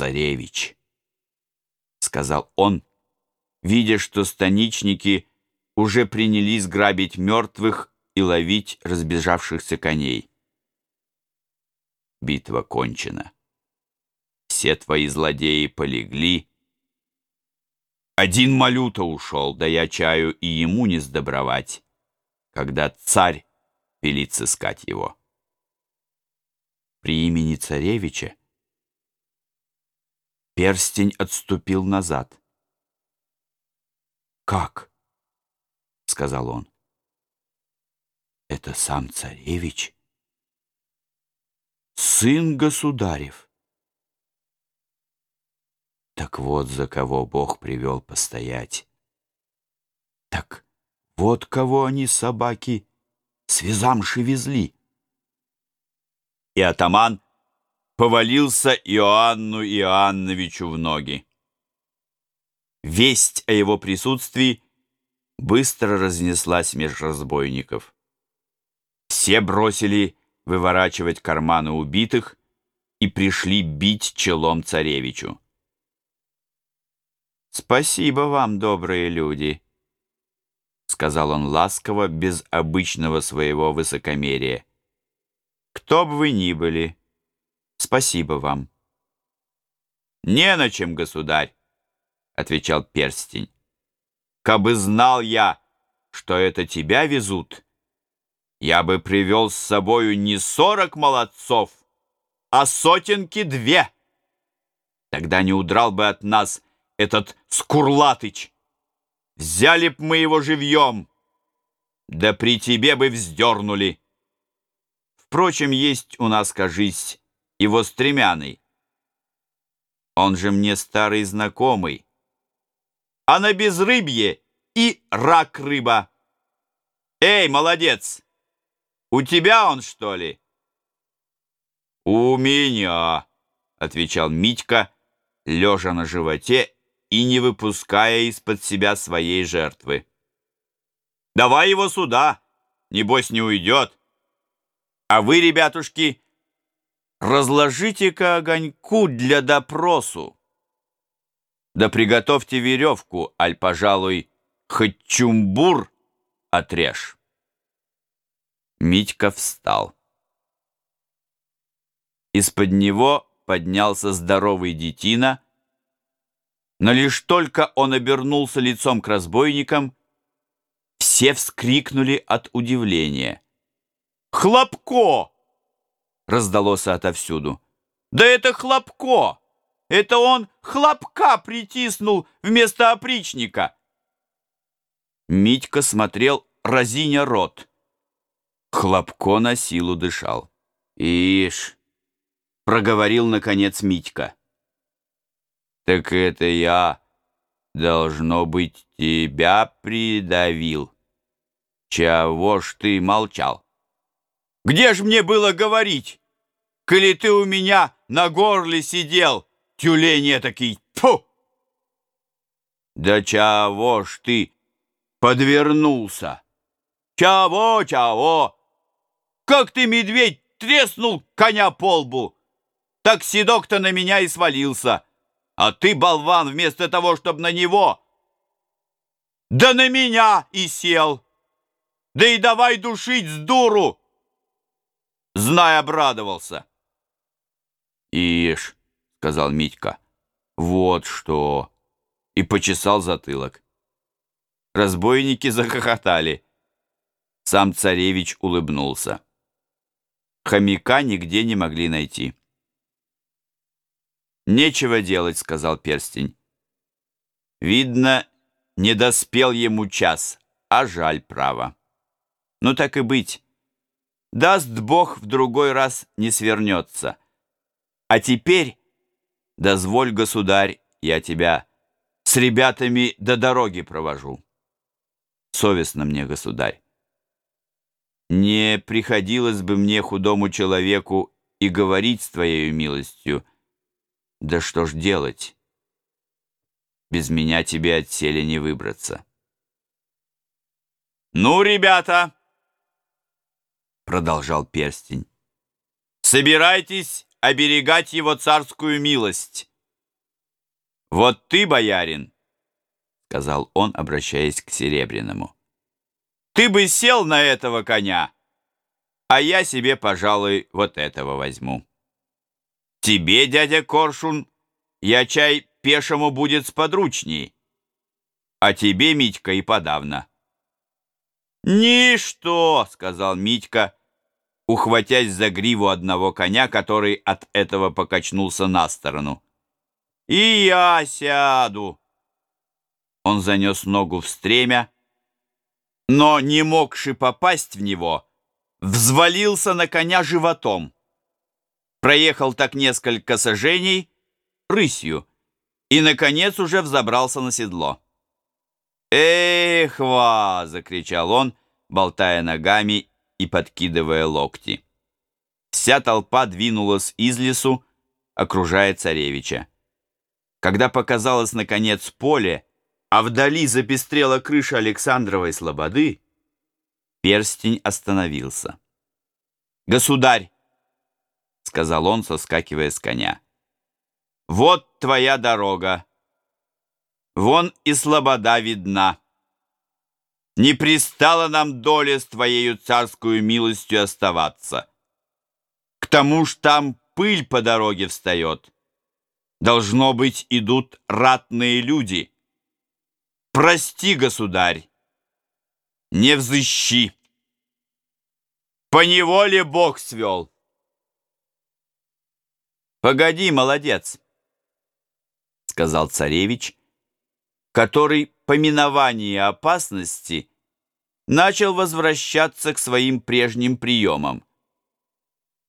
царевич, сказал он, видя, что станичники уже принялись грабить мертвых и ловить разбежавшихся коней. Битва кончена. Все твои злодеи полегли. Один малюта ушел, да я чаю и ему не сдобровать, когда царь велит сыскать его. При имени царевича перстень отступил назад. «Как?» — сказал он. «Это сам царевич?» «Сын государев». Так вот за кого Бог привел постоять. Так вот кого они, собаки, связамши везли. И атаман повалился Иоанну Иоанновичу в ноги. Весть о его присутствии быстро разнеслась меж разбойников. Все бросили выворачивать карманы убитых и пришли бить челом царевичу. «Спасибо вам, добрые люди», — сказал он ласково, без обычного своего высокомерия. «Кто бы вы ни были, спасибо вам». «Не на чем, государь», — отвечал перстень. «Кабы знал я, что это тебя везут, я бы привел с собою не сорок молодцов, а сотенки две. Тогда не удрал бы от нас этот Скурлатыч. Взяли б мы его живьем, да при тебе бы вздернули. Впрочем, есть у нас, кажись, его стремяный. Он же мне старый знакомый. А на безрыбье и рак рыба. Эй, молодец! У тебя он, что ли? У меня, отвечал Митька, лежа на животе и не выпуская из-под себя своей жертвы. «Давай его сюда, небось не уйдет. А вы, ребятушки, разложите-ка огоньку для допросу. Да приготовьте веревку, аль, пожалуй, хоть чумбур отрежь». Митька встал. Из-под него поднялся здоровый детина — но лишь только он обернулся лицом к разбойникам, все вскрикнули от удивления. «Хлопко!» — раздалось отовсюду. «Да это Хлопко! Это он Хлопка притиснул вместо опричника!» Митька смотрел, разиня рот. Хлопко на силу дышал. «Ишь!» — проговорил, наконец, Митька. Так это я, должно быть, тебя придавил. Чего ж ты молчал? Где ж мне было говорить, коли ты у меня на горле сидел, тюлень этакий, тьфу! Да чего ж ты подвернулся? Чего, чего? Как ты, медведь, треснул коня по лбу? Так седок-то на меня и свалился. А ты, болван, вместо того, чтобы на него, да на меня и сел. Да и давай душить с дуру. Знай, обрадовался. Ишь, сказал Митька, вот что. И почесал затылок. Разбойники захохотали. Сам царевич улыбнулся. Хомяка нигде не могли найти. «Нечего делать», — сказал перстень. «Видно, не доспел ему час, а жаль, право. Ну так и быть. Даст Бог, в другой раз не свернется. А теперь, дозволь, государь, я тебя с ребятами до дороги провожу. Совестно мне, государь. Не приходилось бы мне, худому человеку, и говорить с твоей милостью, да что ж делать? Без меня тебе от селя не выбраться. «Ну, ребята!» Продолжал перстень. «Собирайтесь оберегать его царскую милость. Вот ты, боярин, — сказал он, обращаясь к Серебряному, — ты бы сел на этого коня, а я себе, пожалуй, вот этого возьму. Тебе, дядя Коршун, я чай пешему будет сподручней, а тебе, Митька, и подавно. «Ничто!» — сказал Митька, ухватясь за гриву одного коня, который от этого покачнулся на сторону. «И я сяду!» Он занес ногу в стремя, но, не могши попасть в него, взвалился на коня животом. Проехал так несколько сажений рысью и, наконец, уже взобрался на седло. «Эх, ва!» — закричал он, болтая ногами и подкидывая локти. Вся толпа двинулась из лесу, окружая царевича. Когда показалось, наконец, поле, а вдали запестрела крыша Александровой слободы, перстень остановился. «Государь!» — сказал он, соскакивая с коня. «Вот твоя дорога!» Вон и слобода видна. Не пристало нам доля с твоею царскую милостью оставаться. К тому ж там пыль по дороге встает. Должно быть, идут ратные люди. Прости, государь, не взыщи. По неволе Бог свел. Погоди, молодец, сказал царевич, который по миновании опасности начал возвращаться к своим прежним приемам.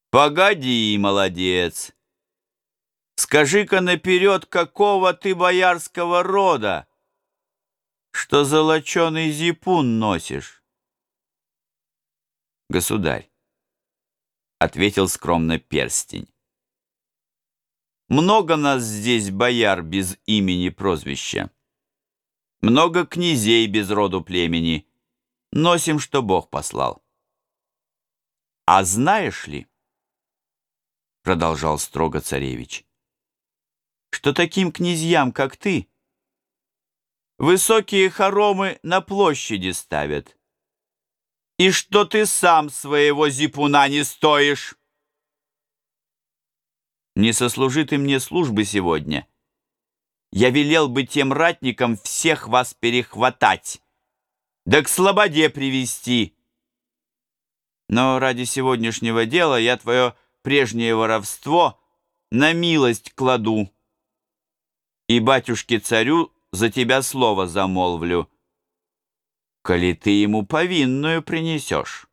«Погоди, молодец! Скажи-ка наперед, какого ты боярского рода, что золоченый зипун носишь?» «Государь», — ответил скромно перстень, «много нас здесь бояр без имени прозвища» много князей без роду племени. Носим, что Бог послал. А знаешь ли, продолжал строго царевич, что таким князьям, как ты, высокие хоромы на площади ставят, и что ты сам своего зипуна не стоишь. Не сослужи ты мне службы сегодня, я велел бы тем ратникам всех вас перехватать, да к слободе привести. Но ради сегодняшнего дела я твое прежнее воровство на милость кладу. И батюшке-царю за тебя слово замолвлю, коли ты ему повинную принесешь.